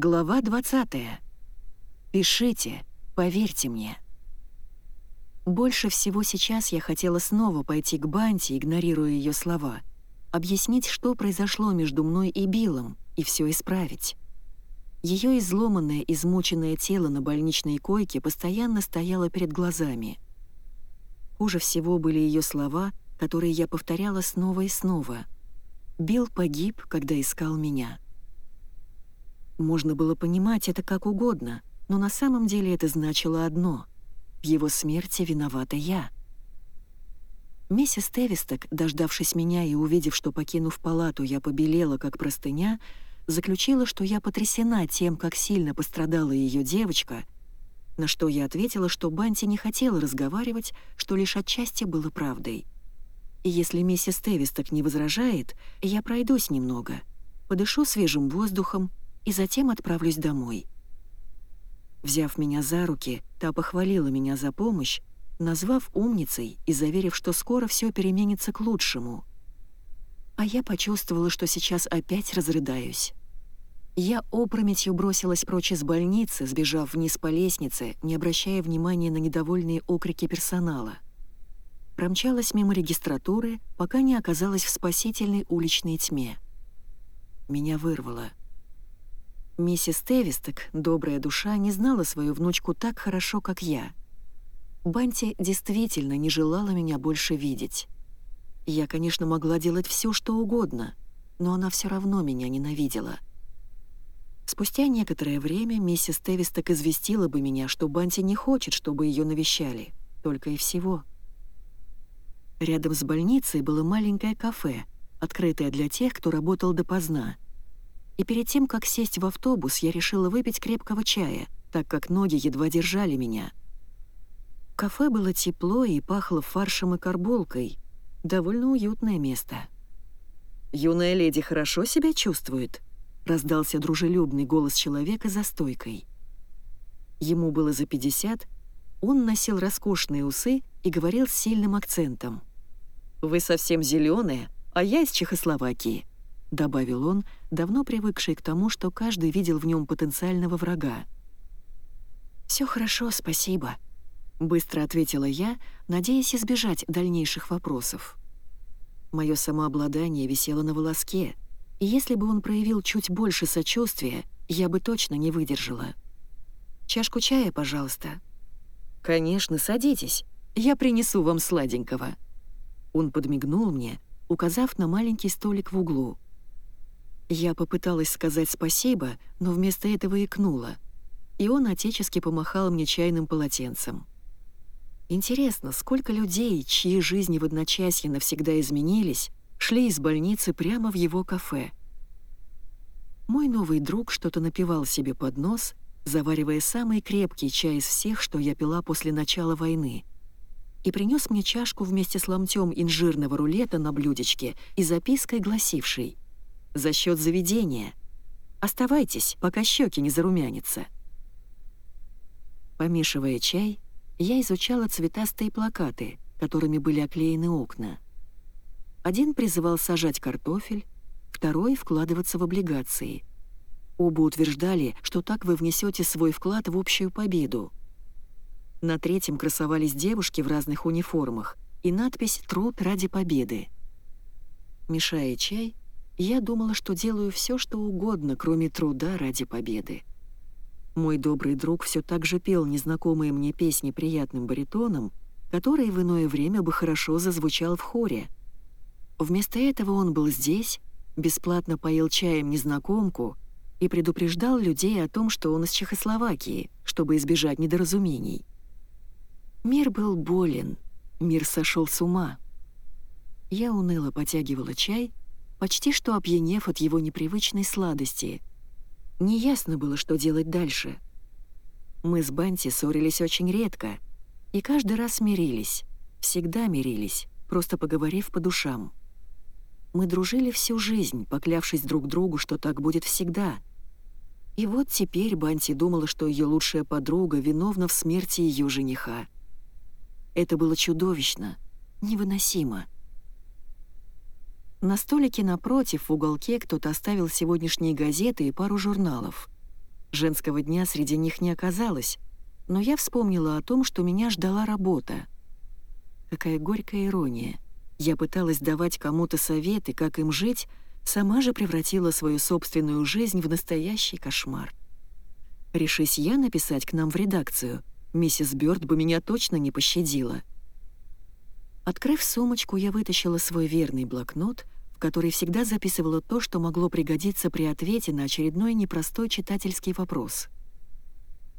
Глава 20. Пишите, поверьте мне. Больше всего сейчас я хотела снова пойти к Банти, игнорируя ее слова, объяснить, что произошло между мной и Биллом, и все исправить. Ее изломанное, измученное тело на больничной койке постоянно стояло перед глазами. Хуже всего были ее слова, которые я повторяла снова и снова. «Билл погиб, когда искал меня». Можно было понимать это как угодно, но на самом деле это значило одно — в его смерти виновата я. Миссис Тевисток, дождавшись меня и увидев, что, покинув палату, я побелела, как простыня, заключила, что я потрясена тем, как сильно пострадала ее девочка, на что я ответила, что Банти не хотела разговаривать, что лишь отчасти было правдой. И если миссис Тевисток не возражает, я пройдусь немного, подышу свежим воздухом, и затем отправлюсь домой. Взяв меня за руки, та похвалила меня за помощь, назвав умницей и заверив, что скоро все переменится к лучшему. А я почувствовала, что сейчас опять разрыдаюсь. Я опрометью бросилась прочь из больницы, сбежав вниз по лестнице, не обращая внимания на недовольные окрики персонала. Промчалась мимо регистратуры, пока не оказалась в спасительной уличной тьме. Меня вырвало. Миссис Тевисток, добрая душа, не знала свою внучку так хорошо, как я. Банти действительно не желала меня больше видеть. Я, конечно, могла делать все, что угодно, но она все равно меня ненавидела. Спустя некоторое время миссис Тевисток известила бы меня, что Банти не хочет, чтобы ее навещали, только и всего. Рядом с больницей было маленькое кафе, открытое для тех, кто работал допоздна — и перед тем, как сесть в автобус, я решила выпить крепкого чая, так как ноги едва держали меня. Кафе было тепло и пахло фаршем и карболкой. Довольно уютное место. «Юная леди хорошо себя чувствует?» — раздался дружелюбный голос человека за стойкой. Ему было за 50, он носил роскошные усы и говорил с сильным акцентом. «Вы совсем зеленая, а я из Чехословакии». — добавил он, давно привыкший к тому, что каждый видел в нем потенциального врага. «Все хорошо, спасибо», — быстро ответила я, надеясь избежать дальнейших вопросов. Мое самообладание висело на волоске, и если бы он проявил чуть больше сочувствия, я бы точно не выдержала. «Чашку чая, пожалуйста». «Конечно, садитесь. Я принесу вам сладенького». Он подмигнул мне, указав на маленький столик в углу. Я попыталась сказать спасибо, но вместо этого икнула. И он отечески помахал мне чайным полотенцем. Интересно, сколько людей, чьи жизни в одночасье навсегда изменились, шли из больницы прямо в его кафе. Мой новый друг что-то напивал себе под нос, заваривая самый крепкий чай из всех, что я пила после начала войны, и принес мне чашку вместе с ломтем инжирного рулета на блюдечке и запиской, гласившей — за счет заведения. Оставайтесь, пока щеки не зарумянятся. Помешивая чай, я изучала цветастые плакаты, которыми были оклеены окна. Один призывал сажать картофель, второй — вкладываться в облигации. Оба утверждали, что так вы внесете свой вклад в общую победу. На третьем красовались девушки в разных униформах и надпись «Труд ради победы». Мешая чай, я думала, что делаю все, что угодно, кроме труда ради победы. Мой добрый друг все так же пел незнакомые мне песни приятным баритоном, который в иное время бы хорошо зазвучал в хоре. Вместо этого он был здесь, бесплатно поил чаем незнакомку и предупреждал людей о том, что он из Чехословакии, чтобы избежать недоразумений. Мир был болен, мир сошел с ума. Я уныло потягивала чай — почти что опьянев от его непривычной сладости. Неясно было, что делать дальше. Мы с Банти ссорились очень редко, и каждый раз мирились, всегда мирились, просто поговорив по душам. Мы дружили всю жизнь, поклявшись друг другу, что так будет всегда. И вот теперь Банти думала, что ее лучшая подруга виновна в смерти ее жениха. Это было чудовищно, невыносимо. На столике напротив в уголке кто-то оставил сегодняшние газеты и пару журналов. Женского дня среди них не оказалось, но я вспомнила о том, что меня ждала работа. Какая горькая ирония. Я пыталась давать кому-то советы, как им жить, сама же превратила свою собственную жизнь в настоящий кошмар. Решись я написать к нам в редакцию, миссис Бёрд бы меня точно не пощадила. Открыв сумочку, я вытащила свой верный блокнот, в который всегда записывала то, что могло пригодиться при ответе на очередной непростой читательский вопрос.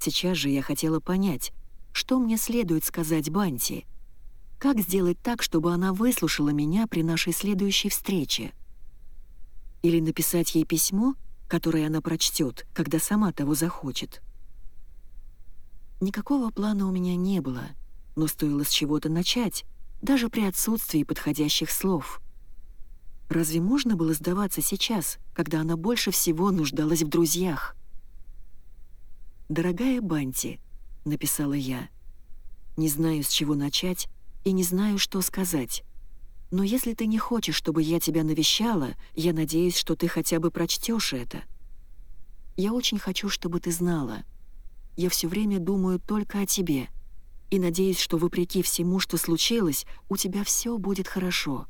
Сейчас же я хотела понять, что мне следует сказать Банти. Как сделать так, чтобы она выслушала меня при нашей следующей встрече? Или написать ей письмо, которое она прочтет, когда сама того захочет? Никакого плана у меня не было, но стоило с чего-то начать, даже при отсутствии подходящих слов. Разве можно было сдаваться сейчас, когда она больше всего нуждалась в друзьях? «Дорогая Банти», — написала я, — «не знаю, с чего начать и не знаю, что сказать. Но если ты не хочешь, чтобы я тебя навещала, я надеюсь, что ты хотя бы прочтешь это. Я очень хочу, чтобы ты знала. Я все время думаю только о тебе и надеюсь, что вопреки всему, что случилось, у тебя все будет хорошо.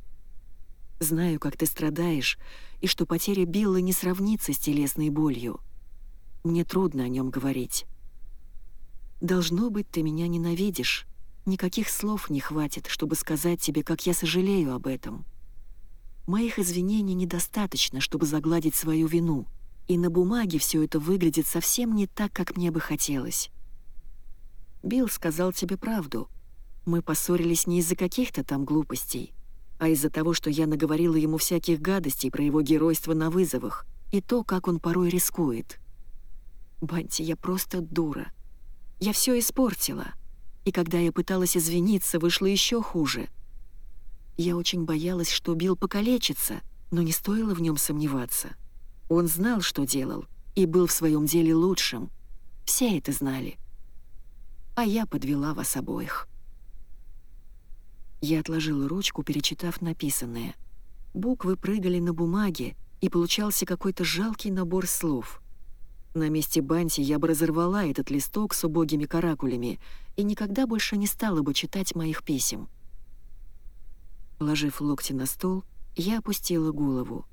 Знаю, как ты страдаешь, и что потеря Билла не сравнится с телесной болью. Мне трудно о нем говорить. Должно быть, ты меня ненавидишь. Никаких слов не хватит, чтобы сказать тебе, как я сожалею об этом. Моих извинений недостаточно, чтобы загладить свою вину, и на бумаге все это выглядит совсем не так, как мне бы хотелось. Билл сказал тебе правду. Мы поссорились не из-за каких-то там глупостей, а из-за того, что я наговорила ему всяких гадостей про его геройство на вызовах и то, как он порой рискует. Банти, я просто дура. Я все испортила. И когда я пыталась извиниться, вышло еще хуже. Я очень боялась, что Билл покалечится, но не стоило в нем сомневаться. Он знал, что делал, и был в своем деле лучшим. Все это знали. А я подвела вас обоих. Я отложила ручку, перечитав написанное. Буквы прыгали на бумаге, и получался какой-то жалкий набор слов — на месте Банти я бы разорвала этот листок с убогими каракулями и никогда больше не стала бы читать моих писем. Положив локти на стол, я опустила голову.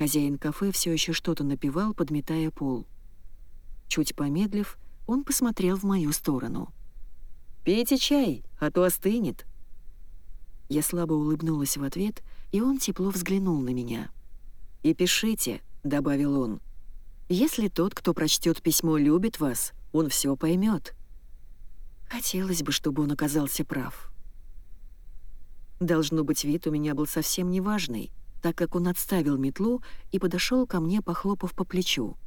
Хозяин кафе все еще что-то напевал, подметая пол. Чуть помедлив, он посмотрел в мою сторону. «Пейте чай, а то остынет». Я слабо улыбнулась в ответ, и он тепло взглянул на меня. «И пишите», — добавил он, — если тот, кто прочтет письмо, любит вас, он все поймет. Хотелось бы, чтобы он оказался прав. Должно быть, вид у меня был совсем неважный, так как он отставил метлу и подошел ко мне, похлопав по плечу.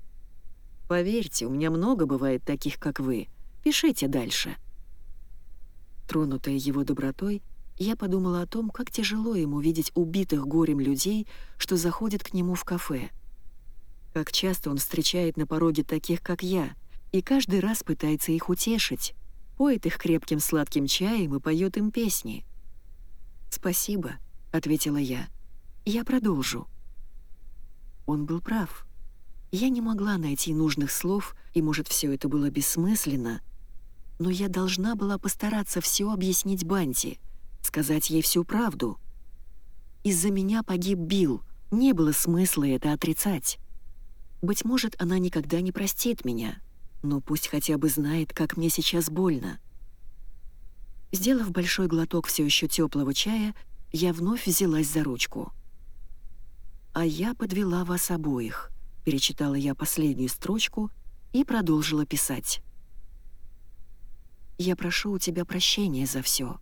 «Поверьте, у меня много бывает таких, как вы. Пишите дальше». Тронутая его добротой, я подумала о том, как тяжело ему видеть убитых горем людей, что заходят к нему в кафе — как часто он встречает на пороге таких, как я, и каждый раз пытается их утешить, поет их крепким сладким чаем и поет им песни. «Спасибо», — ответила я. «Я продолжу». Он был прав. Я не могла найти нужных слов, и, может, все это было бессмысленно, но я должна была постараться все объяснить Банти, сказать ей всю правду. Из-за меня погиб Билл, не было смысла это отрицать. Быть может, она никогда не простит меня, но пусть хотя бы знает, как мне сейчас больно. Сделав большой глоток все еще теплого чая, я вновь взялась за ручку. «А я подвела вас обоих», — перечитала я последнюю строчку и продолжила писать. «Я прошу у тебя прощения за все.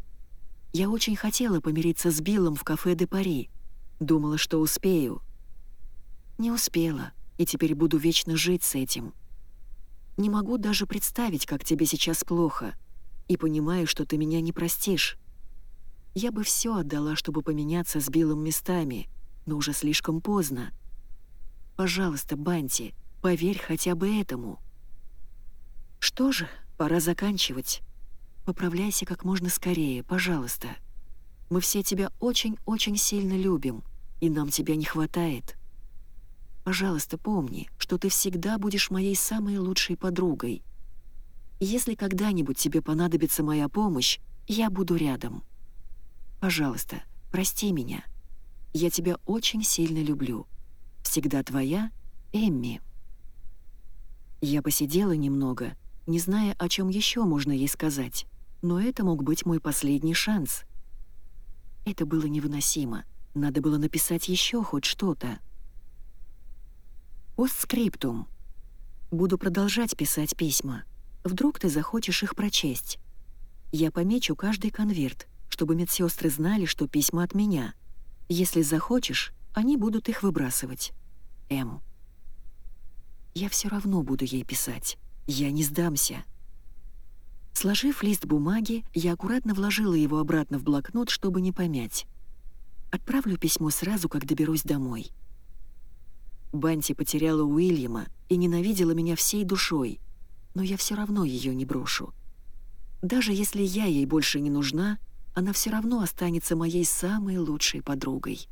Я очень хотела помириться с Биллом в кафе «Де Пари». Думала, что успею. Не успела и теперь буду вечно жить с этим. Не могу даже представить, как тебе сейчас плохо, и понимаю, что ты меня не простишь. Я бы все отдала, чтобы поменяться с Биллом местами, но уже слишком поздно. Пожалуйста, Банти, поверь хотя бы этому. Что же, пора заканчивать. Поправляйся как можно скорее, пожалуйста. Мы все тебя очень-очень сильно любим, и нам тебя не хватает. Пожалуйста, помни, что ты всегда будешь моей самой лучшей подругой. Если когда-нибудь тебе понадобится моя помощь, я буду рядом. Пожалуйста, прости меня. Я тебя очень сильно люблю. Всегда твоя, Эмми. Я посидела немного, не зная, о чем еще можно ей сказать, но это мог быть мой последний шанс. Это было невыносимо. Надо было написать еще хоть что-то. Постскриптум. Буду продолжать писать письма. Вдруг ты захочешь их прочесть. Я помечу каждый конверт, чтобы медсестры знали, что письма от меня. Если захочешь, они будут их выбрасывать. М. Я все равно буду ей писать. Я не сдамся. Сложив лист бумаги, я аккуратно вложила его обратно в блокнот, чтобы не помять. Отправлю письмо сразу, как доберусь домой. Банти потеряла Уильяма и ненавидела меня всей душой, но я все равно ее не брошу. Даже если я ей больше не нужна, она все равно останется моей самой лучшей подругой.